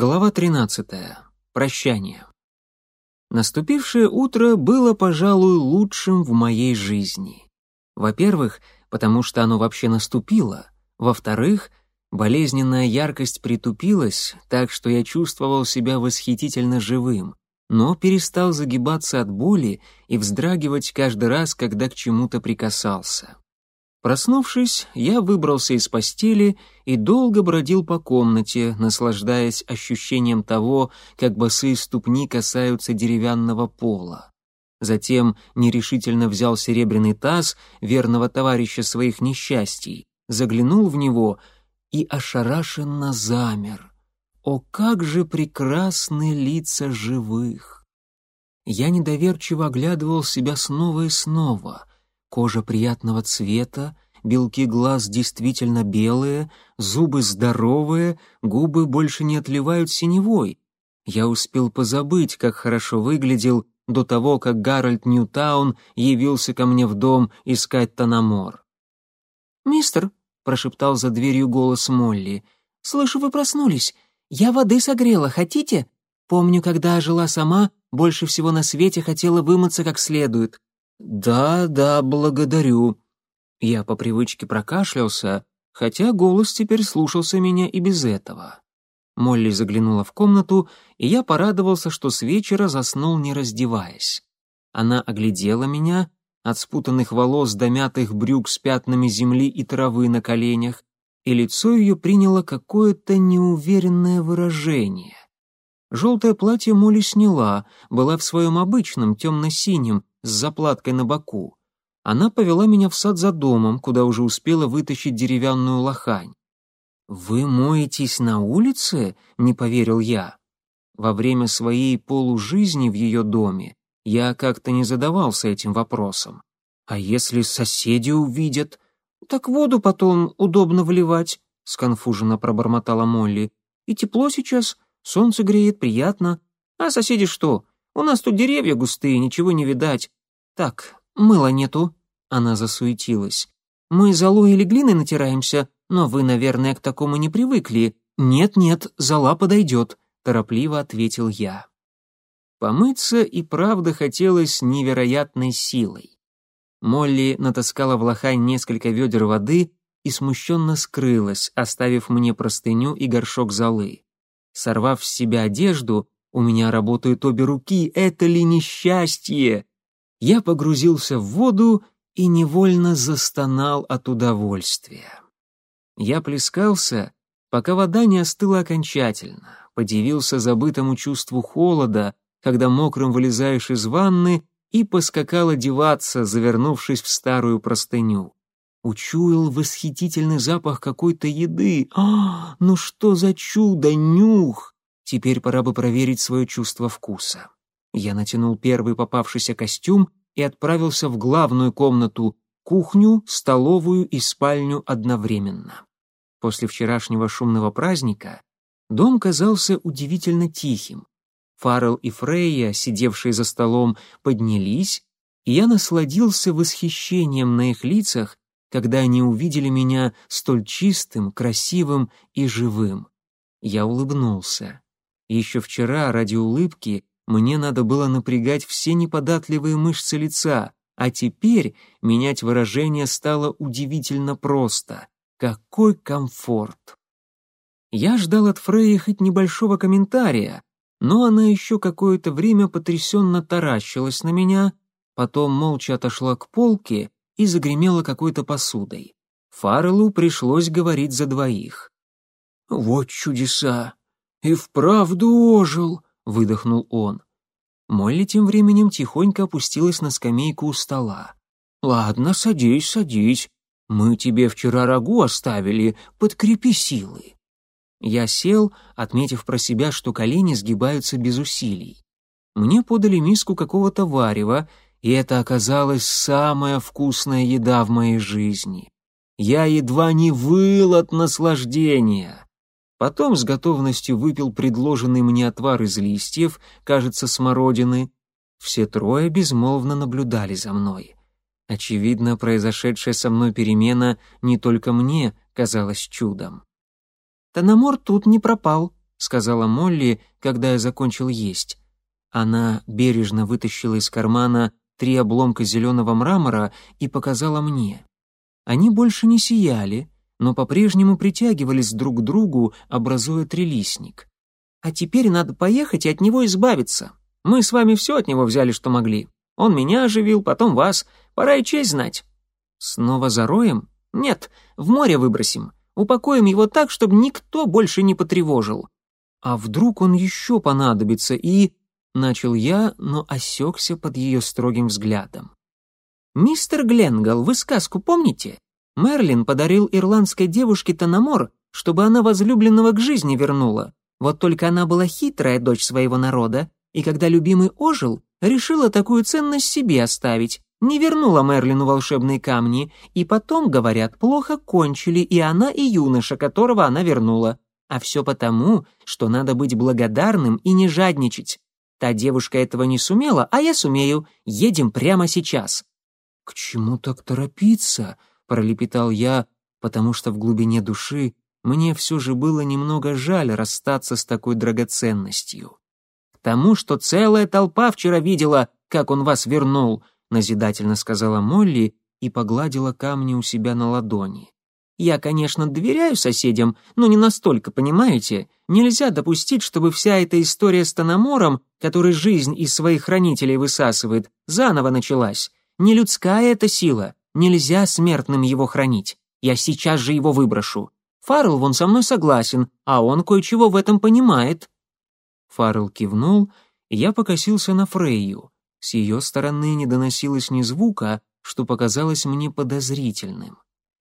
Глава 13. Прощание. Наступившее утро было, пожалуй, лучшим в моей жизни. Во-первых, потому что оно вообще наступило. Во-вторых, болезненная яркость притупилась, так что я чувствовал себя восхитительно живым, но перестал загибаться от боли и вздрагивать каждый раз, когда к чему-то прикасался. Проснувшись, я выбрался из постели и долго бродил по комнате, наслаждаясь ощущением того, как босые ступни касаются деревянного пола. Затем нерешительно взял серебряный таз верного товарища своих несчастий, заглянул в него и ошарашенно замер. О, как же прекрасны лица живых! Я недоверчиво оглядывал себя снова и снова — Кожа приятного цвета, белки глаз действительно белые, зубы здоровые, губы больше не отливают синевой. Я успел позабыть, как хорошо выглядел до того, как Гарольд Ньютаун явился ко мне в дом искать Танамор. «Мистер», — прошептал за дверью голос Молли, — «слышу, вы проснулись. Я воды согрела, хотите? Помню, когда жила сама, больше всего на свете хотела вымыться как следует. «Да, да, благодарю». Я по привычке прокашлялся, хотя голос теперь слушался меня и без этого. Молли заглянула в комнату, и я порадовался, что с вечера заснул, не раздеваясь. Она оглядела меня, от спутанных волос до мятых брюк с пятнами земли и травы на коленях, и лицо ее приняло какое-то неуверенное выражение. Желтое платье Молли сняла, была в своем обычном темно-синем, с заплаткой на боку. Она повела меня в сад за домом, куда уже успела вытащить деревянную лохань. «Вы моетесь на улице?» — не поверил я. Во время своей полужизни в ее доме я как-то не задавался этим вопросом. А если соседи увидят? Так воду потом удобно вливать, сконфуженно пробормотала Молли. И тепло сейчас, солнце греет, приятно. А соседи что? У нас тут деревья густые, ничего не видать. Так, мыла нету». Она засуетилась. «Мы золой или глиной натираемся, но вы, наверное, к такому не привыкли. Нет-нет, зола подойдет», — торопливо ответил я. Помыться и правда хотелось невероятной силой. Молли натаскала в лохань несколько ведер воды и смущенно скрылась, оставив мне простыню и горшок золы. Сорвав с себя одежду, у меня работают обе руки, это ли несчастье? Я погрузился в воду и невольно застонал от удовольствия. Я плескался, пока вода не остыла окончательно, подивился забытому чувству холода, когда мокрым вылезаешь из ванны, и поскакал одеваться, завернувшись в старую простыню. Учуял восхитительный запах какой-то еды. А, ну что за чудо, нюх! Теперь пора бы проверить свое чувство вкуса. Я натянул первый попавшийся костюм и отправился в главную комнату, кухню, столовую и спальню одновременно. После вчерашнего шумного праздника дом казался удивительно тихим. Фаррелл и Фрейя, сидевшие за столом, поднялись, и я насладился восхищением на их лицах, когда они увидели меня столь чистым, красивым и живым. Я улыбнулся. Еще вчера ради улыбки мне надо было напрягать все неподатливые мышцы лица, а теперь менять выражение стало удивительно просто. Какой комфорт! Я ждал от Фреи хоть небольшого комментария, но она еще какое-то время потрясенно таращилась на меня, потом молча отошла к полке и загремела какой-то посудой. Фарреллу пришлось говорить за двоих. «Вот чудеса! «И вправду ожил!» — выдохнул он. Молли тем временем тихонько опустилась на скамейку у стола. «Ладно, садись, садись. Мы тебе вчера рагу оставили, подкрепи силы». Я сел, отметив про себя, что колени сгибаются без усилий. Мне подали миску какого-то варева, и это оказалась самая вкусная еда в моей жизни. Я едва не выл от наслаждения. Потом с готовностью выпил предложенный мне отвар из листьев, кажется, смородины. Все трое безмолвно наблюдали за мной. Очевидно, произошедшая со мной перемена не только мне казалась чудом. «Танамор тут не пропал», сказала Молли, когда я закончил есть. Она бережно вытащила из кармана три обломка зеленого мрамора и показала мне. Они больше не сияли, но по-прежнему притягивались друг к другу, образуя трилистник. А теперь надо поехать и от него избавиться. Мы с вами все от него взяли, что могли. Он меня оживил, потом вас. Пора и честь знать. Снова зароем? Нет, в море выбросим. Упокоим его так, чтобы никто больше не потревожил. А вдруг он еще понадобится и... Начал я, но осекся под ее строгим взглядом. «Мистер Гленгал, вы сказку помните? Мерлин подарил ирландской девушке Тономор, чтобы она возлюбленного к жизни вернула. Вот только она была хитрая дочь своего народа, и когда любимый ожил, решила такую ценность себе оставить, не вернула Мерлину волшебные камни, и потом, говорят, плохо кончили и она, и юноша, которого она вернула. А все потому, что надо быть благодарным и не жадничать. Та девушка этого не сумела, а я сумею. Едем прямо сейчас. «К чему так торопиться?» — пролепетал я, потому что в глубине души мне все же было немного жаль расстаться с такой драгоценностью. «К тому, что целая толпа вчера видела, как он вас вернул», — назидательно сказала Молли и погладила камни у себя на ладони. «Я, конечно, доверяю соседям, но не настолько, понимаете? Нельзя допустить, чтобы вся эта история с Тономором, который жизнь из своих хранителей высасывает, заново началась. Не людская эта сила, нельзя смертным его хранить. Я сейчас же его выброшу. Фаррелл вон со мной согласен, а он кое-чего в этом понимает». Фаррелл кивнул, и я покосился на Фрейю. С ее стороны не доносилось ни звука, что показалось мне подозрительным.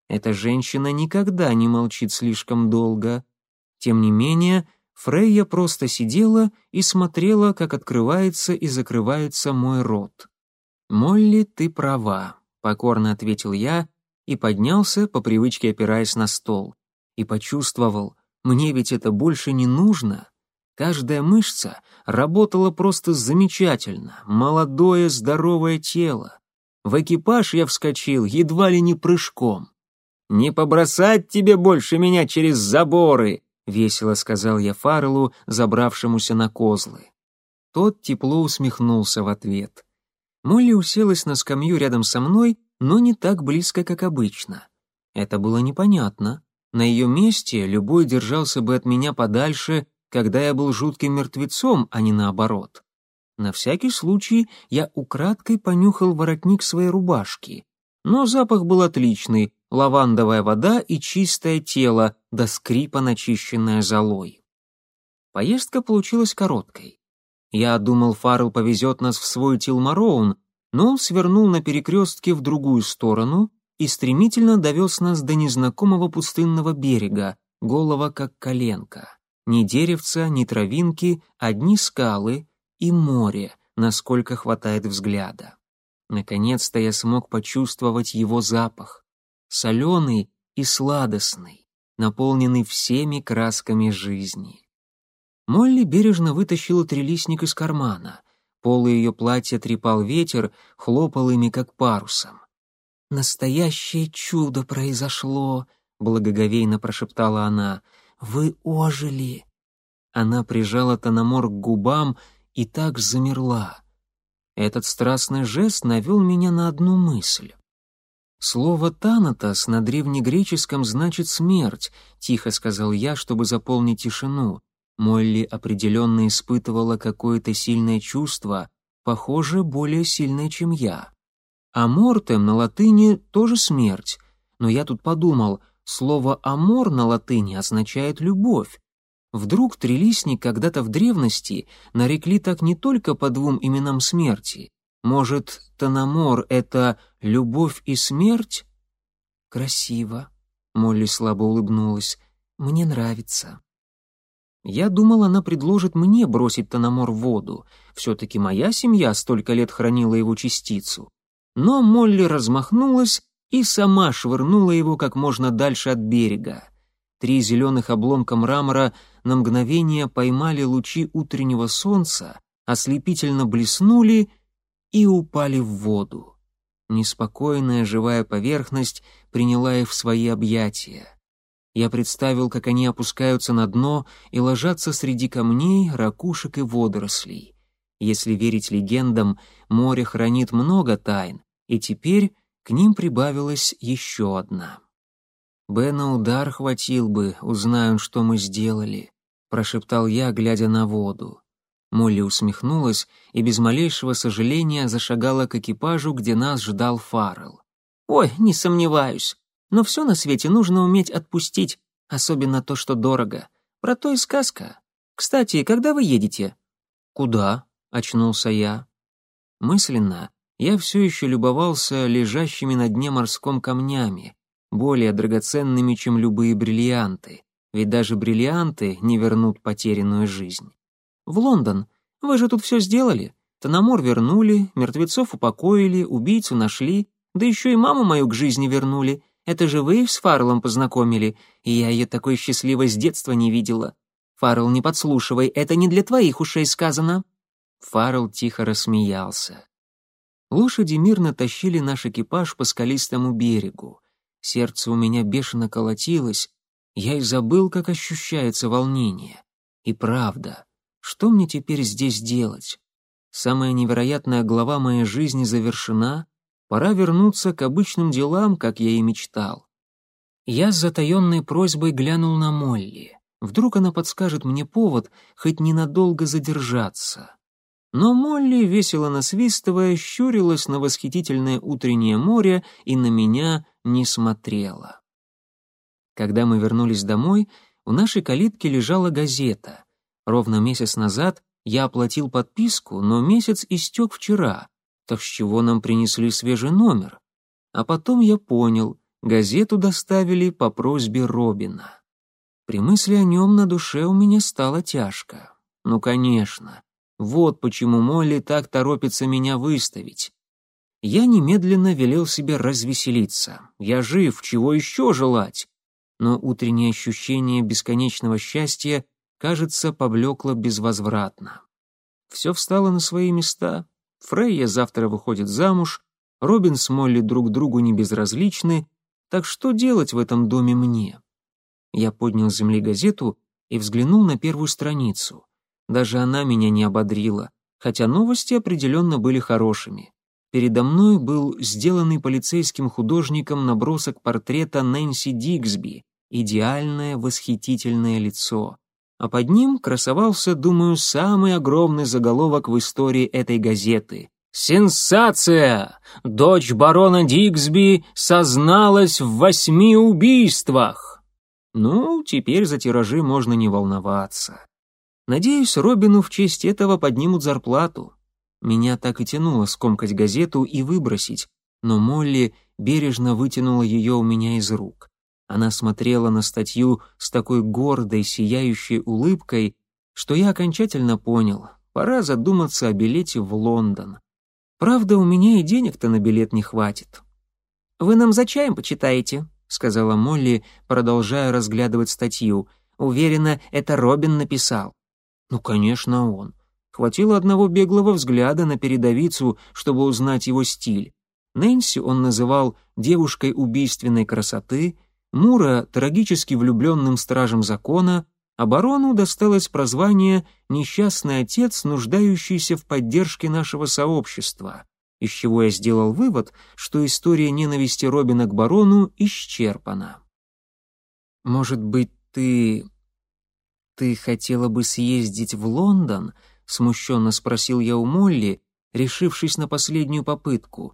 Эта женщина никогда не молчит слишком долго. Тем не менее, Фрейя просто сидела и смотрела, как открывается и закрывается мой рот. «Молли, ты права», — покорно ответил я и поднялся, по привычке опираясь на стол, и почувствовал, мне ведь это больше не нужно. Каждая мышца работала просто замечательно, молодое здоровое тело. В экипаж я вскочил едва ли не прыжком. «Не побросать тебе больше меня через заборы!» — весело сказал я Фарреллу, забравшемуся на козлы. Тот тепло усмехнулся в ответ. Молли уселась на скамью рядом со мной, но не так близко, как обычно. Это было непонятно. На ее месте любой держался бы от меня подальше когда я был жутким мертвецом, а не наоборот. На всякий случай я украдкой понюхал воротник своей рубашки. Но запах был отличный, лавандовая вода и чистое тело, до скрипа начищенное золой. Поездка получилась короткой. Я думал, Фаррелл повезет нас в свой Тилмароун, но он свернул на перекрестке в другую сторону и стремительно довез нас до незнакомого пустынного берега, голова как коленка. Ни деревца, ни травинки, одни скалы и море, насколько хватает взгляда. Наконец-то я смог почувствовать его запах. Соленый и сладостный, наполненный всеми красками жизни. Молли бережно вытащила трилистник из кармана. Полы ее платья трепал ветер, хлопал ими, как парусом. «Настоящее чудо произошло», — благоговейно прошептала она. Вы ожили!» Она прижала Тономор к губам и так замерла. Этот страстный жест навел меня на одну мысль. «Слово «танатос» на древнегреческом значит «смерть», — тихо сказал я, чтобы заполнить тишину. Молли определенно испытывала какое-то сильное чувство, похоже, более сильное, чем я. А «мортем» на латыни тоже смерть, но я тут подумал, слово «амор» на латыни означает «любовь». Вдруг трилистник когда-то в древности нарекли так не только по двум именам смерти. Может, Танамор — это любовь и смерть? Красиво. Молли слабо улыбнулась. Мне нравится. Я думал, она предложит мне бросить Танамор в воду. Все-таки моя семья столько лет хранила его частицу. Но Молли размахнулась и сама швырнула его как можно дальше от берега. Три зеленых обломка мрамора на мгновение поймали лучи утреннего солнца, ослепительно блеснули и упали в воду. Неспокойная живая поверхность приняла их в свои объятия. Я представил, как они опускаются на дно и ложатся среди камней, ракушек и водорослей. Если верить легендам, море хранит много тайн, и теперь к ним прибавилась еще одна. «Бена удар хватил бы, узнаю, что мы сделали», — прошептал я, глядя на воду. Молли усмехнулась и без малейшего сожаления зашагала к экипажу, где нас ждал Фаррелл. «Ой, не сомневаюсь. Но все на свете нужно уметь отпустить, особенно то, что дорого. Про то и сказка. Кстати, когда вы едете?» «Куда?» — очнулся я. Мысленно я все еще любовался лежащими на дне морском камнями, более драгоценными, чем любые бриллианты, ведь даже бриллианты не вернут потерянную жизнь. «В Лондон. Вы же тут все сделали. Тономор вернули, мертвецов упокоили, убийцу нашли, да еще и маму мою к жизни вернули. Это же вы с Фарлом познакомили, и я ее такой счастливой с детства не видела. Фаррелл, не подслушивай, это не для твоих ушей сказано». Фаррелл тихо рассмеялся. Лошади мирно тащили наш экипаж по скалистому берегу. Сердце у меня бешено колотилось, я и забыл, как ощущается волнение. И правда, что мне теперь здесь делать? Самая невероятная глава моей жизни завершена, пора вернуться к обычным делам, как я и мечтал. Я с затаенной просьбой глянул на Молли. Вдруг она подскажет мне повод хоть ненадолго задержаться. Но Молли, весело насвистывая, щурилась на восхитительное утреннее море и на меня не смотрела. Когда мы вернулись домой, у нашей калитки лежала газета. Ровно месяц назад я оплатил подписку, но месяц истек вчера, так с чего нам принесли свежий номер? А потом я понял, газету доставили по просьбе Робина. При мысли о нем на душе у меня стало тяжко. Ну, конечно, вот почему Молли так торопится меня выставить. Я немедленно велел себе развеселиться. Я жив, чего еще желать? Но утреннее ощущение бесконечного счастья, кажется, поблекло безвозвратно. Все встало на свои места. Фрейя завтра выходит замуж, Робин с Молли друг другу не безразличны, так что делать в этом доме мне? Я поднял с земли газету и взглянул на первую страницу. Даже она меня не ободрила, хотя новости определенно были хорошими. Передо мной был сделанный полицейским художником набросок портрета Нэнси Дигсби, идеальное восхитительное лицо. А под ним красовался, думаю, самый огромный заголовок в истории этой газеты. «Сенсация! Дочь барона Дигсби созналась в восьми убийствах!» Ну, теперь за тиражи можно не волноваться. Надеюсь, Робину в честь этого поднимут зарплату. Меня так и тянуло скомкать газету и выбросить, но Молли бережно вытянула ее у меня из рук. Она смотрела на статью с такой гордой, сияющей улыбкой, что я окончательно понял, пора задуматься о билете в Лондон. Правда, у меня и денег-то на билет не хватит. «Вы нам за чаем почитаете?» — сказала Молли, продолжая разглядывать статью. «Уверена, это Робин написал». Ну, конечно, он. Хватило одного беглого взгляда на передовицу, чтобы узнать его стиль. Нэнси он называл девушкой убийственной красоты, Мура — трагически влюбленным стражем закона, барону досталось прозвание «несчастный отец, нуждающийся в поддержке нашего сообщества», из чего я сделал вывод, что история ненависти Робина к барону исчерпана. «Может быть, ты «Ты хотела бы съездить в Лондон?» — смущенно спросил я у Молли, решившись на последнюю попытку.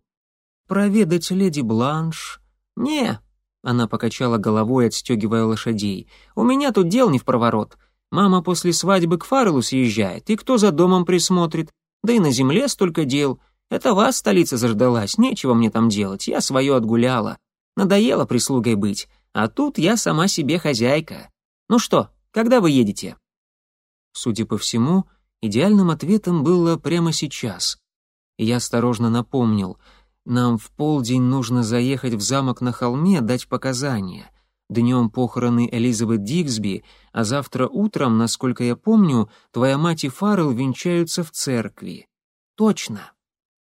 «Проведать леди Бланш?» «Не», — она покачала головой, отстегивая лошадей. «У меня тут дел не в проворот. Мама после свадьбы к Фарреллу съезжает, и кто за домом присмотрит? Да и на земле столько дел. Это вас столица заждалась, нечего мне там делать, я свое отгуляла. Надоело прислугой быть, а тут я сама себе хозяйка. Ну что, когда вы едете?» Судя по всему, идеальным ответом было прямо сейчас. Я осторожно напомнил, нам в полдень нужно заехать в замок на холме, дать показания. Днем похороны Элизабет Дигсби, а завтра утром, насколько я помню, твоя мать и Фаррелл венчаются в церкви. Точно.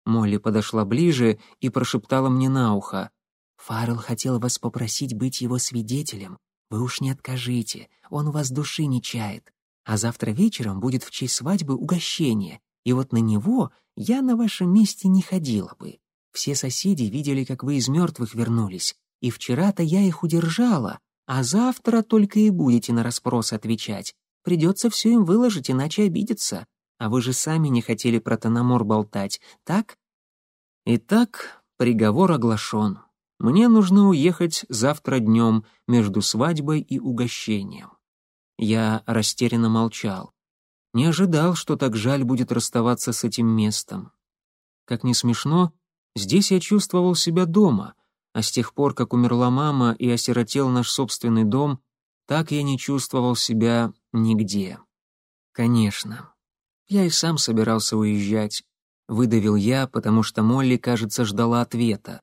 Молли подошла ближе и прошептала мне на ухо. Фаррелл хотел вас попросить быть его свидетелем. Вы уж не откажите, он у вас души не чает. А завтра вечером будет в честь свадьбы угощение, и вот на него я на вашем месте не ходила бы. Все соседи видели, как вы из мертвых вернулись, и вчера-то я их удержала, а завтра только и будете на расспросы отвечать. Придется все им выложить, иначе обидятся. А вы же сами не хотели про Тономор болтать, так? Итак, приговор оглашен. Мне нужно уехать завтра днем между свадьбой и угощением. Я растерянно молчал. Не ожидал, что так жаль будет расставаться с этим местом. Как ни смешно, здесь я чувствовал себя дома, а с тех пор, как умерла мама и осиротел наш собственный дом, так я не чувствовал себя нигде. Конечно. Я и сам собирался уезжать. Выдавил я, потому что Молли, кажется, ждала ответа.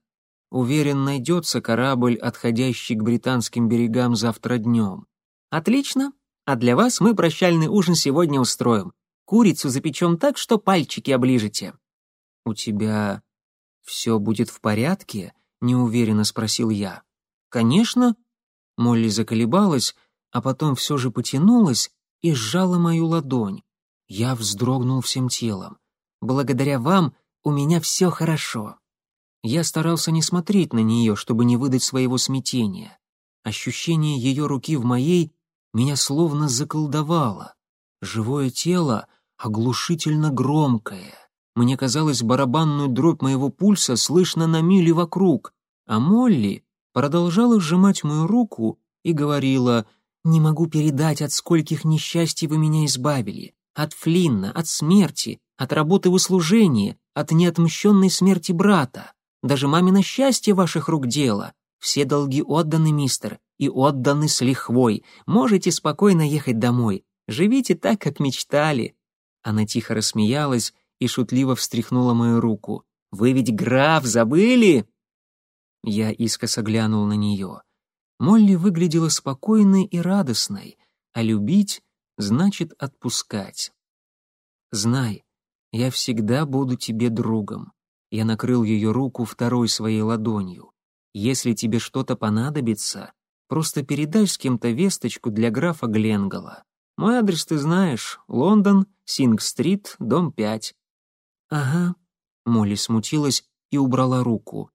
Уверен, найдется корабль, отходящий к британским берегам завтра днем. Отлично. А для вас мы прощальный ужин сегодня устроим. Курицу запечем так, что пальчики оближете. У тебя все будет в порядке? неуверенно спросил я. Конечно. Молли заколебалась, а потом все же потянулась и сжала мою ладонь. Я вздрогнул всем телом. Благодаря вам у меня все хорошо. Я старался не смотреть на нее, чтобы не выдать своего смятения. Ощущение ее руки в моей меня словно заколдовало. Живое тело оглушительно громкое. Мне казалось, барабанную дробь моего пульса слышно на мили вокруг, а Молли продолжала сжимать мою руку и говорила «Не могу передать, от скольких несчастий вы меня избавили. От Флинна, от смерти, от работы в услужении, от неотмщенной смерти брата. Даже мамино счастье ваших рук дело. Все долги отданы, мистер, и отданы с лихвой. Можете спокойно ехать домой. Живите так, как мечтали». Она тихо рассмеялась и шутливо встряхнула мою руку. «Вы ведь граф забыли?» Я искоса глянул на нее. Молли выглядела спокойной и радостной, а любить значит отпускать. «Знай, я всегда буду тебе другом. Я накрыл ее руку второй своей ладонью. «Если тебе что-то понадобится, просто передай с кем-то весточку для графа Гленгала. Мой адрес ты знаешь. Лондон, Синг-стрит, дом 5». «Ага». Молли смутилась и убрала руку.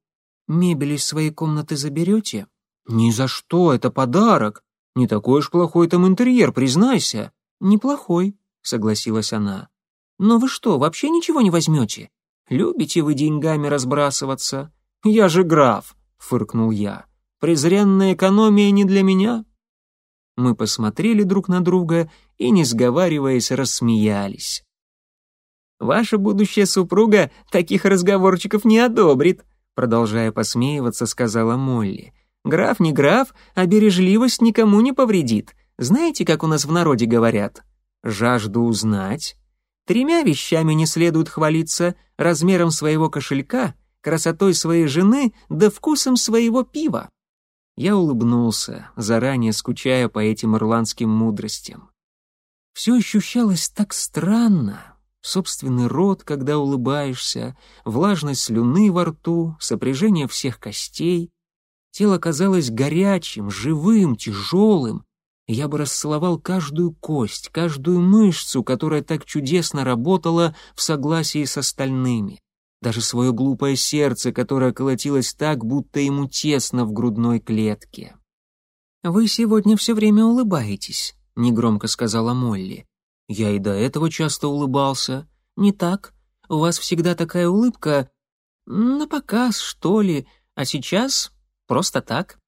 «Мебель из своей комнаты заберете?» «Ни за что, это подарок. Не такой уж плохой там интерьер, признайся». «Неплохой», — согласилась она. «Но вы что, вообще ничего не возьмете? Любите вы деньгами разбрасываться? Я же граф, фыркнул я. Презренная экономия не для меня. Мы посмотрели друг на друга и, не сговариваясь, рассмеялись. Ваша будущая супруга таких разговорчиков не одобрит, продолжая посмеиваться, сказала Молли. Граф не граф, а бережливость никому не повредит. Знаете, как у нас в народе говорят? Жажду узнать, Тремя вещами не следует хвалиться — размером своего кошелька, красотой своей жены да вкусом своего пива. Я улыбнулся, заранее скучая по этим ирландским мудростям. Все ощущалось так странно. Собственный рот, когда улыбаешься, влажность слюны во рту, сопряжение всех костей. Тело казалось горячим, живым, тяжелым, я бы расцеловал каждую кость, каждую мышцу, которая так чудесно работала в согласии с остальными. Даже свое глупое сердце, которое колотилось так, будто ему тесно в грудной клетке. «Вы сегодня все время улыбаетесь», — негромко сказала Молли. «Я и до этого часто улыбался. Не так. У вас всегда такая улыбка на показ, что ли, а сейчас просто так».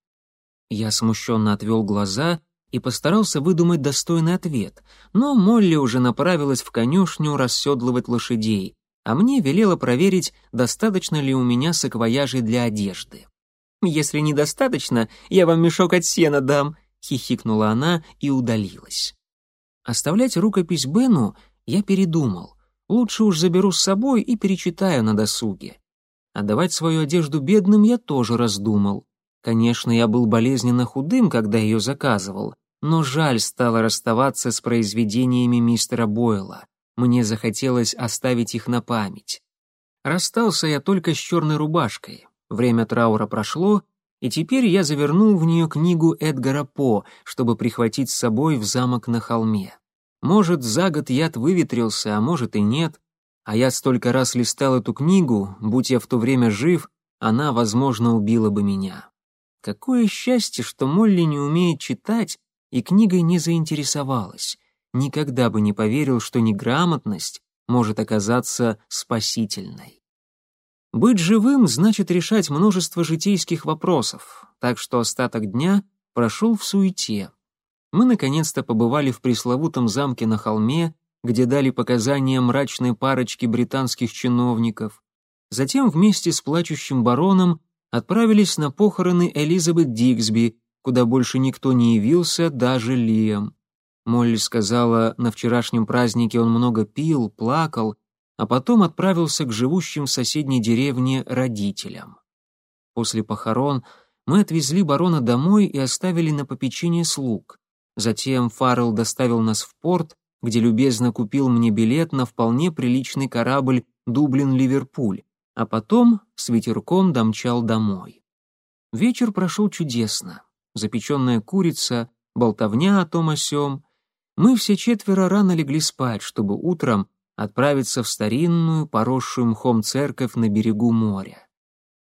Я смущенно отвел глаза и постарался выдумать достойный ответ, но Молли уже направилась в конюшню расседлывать лошадей, а мне велела проверить, достаточно ли у меня саквояжей для одежды. «Если недостаточно, я вам мешок от сена дам», — хихикнула она и удалилась. Оставлять рукопись Бену я передумал. Лучше уж заберу с собой и перечитаю на досуге. Отдавать свою одежду бедным я тоже раздумал. Конечно, я был болезненно худым, когда ее заказывал, но жаль стало расставаться с произведениями мистера Бойла. Мне захотелось оставить их на память. Расстался я только с черной рубашкой. Время траура прошло, и теперь я завернул в нее книгу Эдгара По, чтобы прихватить с собой в замок на холме. Может, за год яд выветрился, а может и нет. А я столько раз листал эту книгу, будь я в то время жив, она, возможно, убила бы меня. Какое счастье, что Молли не умеет читать и книгой не заинтересовалась. Никогда бы не поверил, что неграмотность может оказаться спасительной. Быть живым значит решать множество житейских вопросов, так что остаток дня прошел в суете. Мы наконец-то побывали в пресловутом замке на холме, где дали показания мрачной парочке британских чиновников. Затем вместе с плачущим бароном отправились на похороны Элизабет Дигсби, куда больше никто не явился, даже Лиам. Молли сказала, на вчерашнем празднике он много пил, плакал, а потом отправился к живущим в соседней деревне родителям. После похорон мы отвезли барона домой и оставили на попечение слуг. Затем Фаррелл доставил нас в порт, где любезно купил мне билет на вполне приличный корабль Дублин-Ливерпуль, а потом с ветерком домчал домой. Вечер прошел чудесно. Запеченная курица, болтовня о том о сём, мы все четверо рано легли спать, чтобы утром отправиться в старинную, поросшую мхом церковь на берегу моря.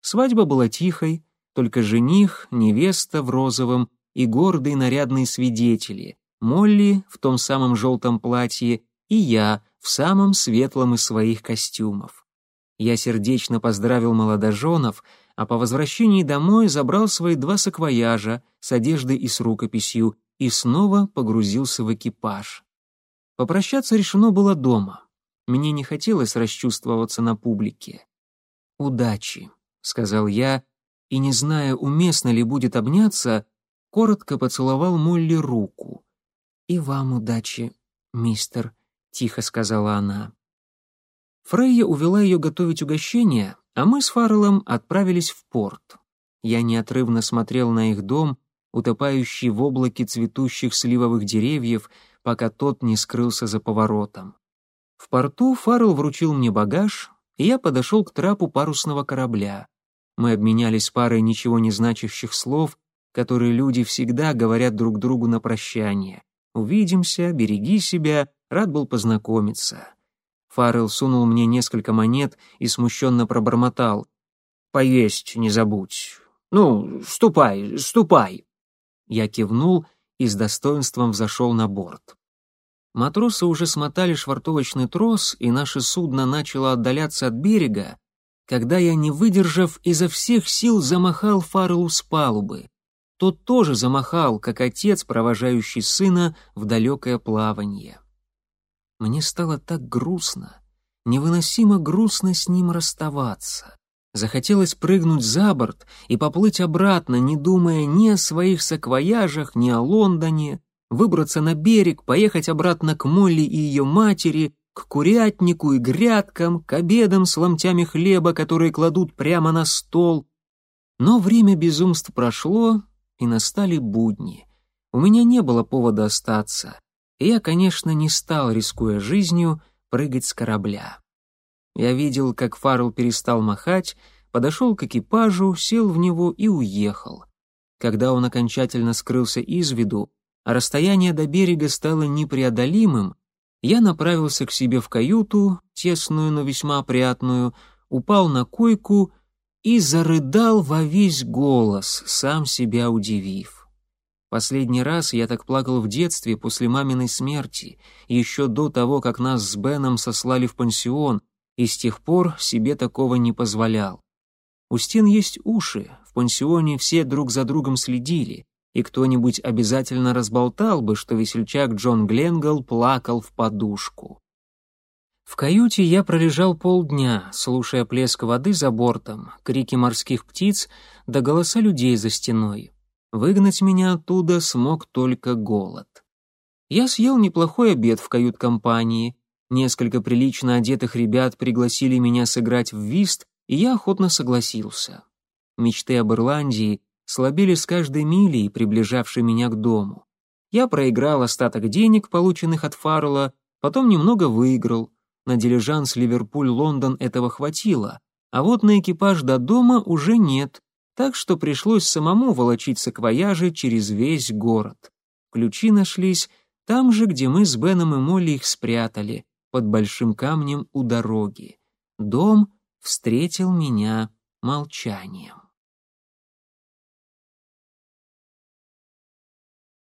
Свадьба была тихой, только жених, невеста в розовом и гордые нарядные свидетели, Молли в том самом желтом платье и я в самом светлом из своих костюмов. Я сердечно поздравил молодоженов, а по возвращении домой забрал свои два саквояжа с одеждой и с рукописью и снова погрузился в экипаж. Попрощаться решено было дома. Мне не хотелось расчувствоваться на публике. «Удачи», — сказал я, и, не зная, уместно ли будет обняться, коротко поцеловал Молли руку. «И вам удачи, мистер», — тихо сказала она. Фрейя увела ее готовить угощение, а мы с Фарреллом отправились в порт. Я неотрывно смотрел на их дом, утопающий в облаке цветущих сливовых деревьев, пока тот не скрылся за поворотом. В порту Фаррелл вручил мне багаж, и я подошел к трапу парусного корабля. Мы обменялись парой ничего не значащих слов, которые люди всегда говорят друг другу на прощание. «Увидимся, береги себя, рад был познакомиться». Фаррелл сунул мне несколько монет и смущенно пробормотал. «Поесть не забудь. Ну, ступай, ступай». Я кивнул и с достоинством взошел на борт. Матросы уже смотали швартовочный трос, и наше судно начало отдаляться от берега, когда я, не выдержав, изо всех сил замахал Фарреллу с палубы. Тот тоже замахал, как отец, провожающий сына в далекое плавание. Мне стало так грустно, невыносимо грустно с ним расставаться. Захотелось прыгнуть за борт и поплыть обратно, не думая ни о своих саквояжах, ни о Лондоне, выбраться на берег, поехать обратно к Молли и ее матери, к курятнику и грядкам, к обедам с ломтями хлеба, которые кладут прямо на стол. Но время безумств прошло, и настали будни. У меня не было повода остаться, и я, конечно, не стал, рискуя жизнью, прыгать с корабля. Я видел, как Фаррелл перестал махать, подошел к экипажу, сел в него и уехал. Когда он окончательно скрылся из виду, а расстояние до берега стало непреодолимым, я направился к себе в каюту, тесную, но весьма опрятную, упал на койку и зарыдал во весь голос, сам себя удивив. Последний раз я так плакал в детстве после маминой смерти, еще до того, как нас с Беном сослали в пансион, и с тех пор себе такого не позволял. У стен есть уши, в пансионе все друг за другом следили, и кто-нибудь обязательно разболтал бы, что весельчак Джон Гленгл плакал в подушку. В каюте я пролежал полдня, слушая плеск воды за бортом, крики морских птиц да голоса людей за стеной. Выгнать меня оттуда смог только голод. Я съел неплохой обед в кают-компании, Несколько прилично одетых ребят пригласили меня сыграть в вист, и я охотно согласился. Мечты об Ирландии слабели с каждой милей, приближавшей меня к дому. Я проиграл остаток денег, полученных от Фаррелла, потом немного выиграл. На дилижанс Ливерпуль-Лондон этого хватило, а вот на экипаж до дома уже нет, так что пришлось самому волочить саквояжи через весь город. Ключи нашлись там же, где мы с Беном и Молли их спрятали, под большим камнем у дороги. Дом встретил меня молчанием.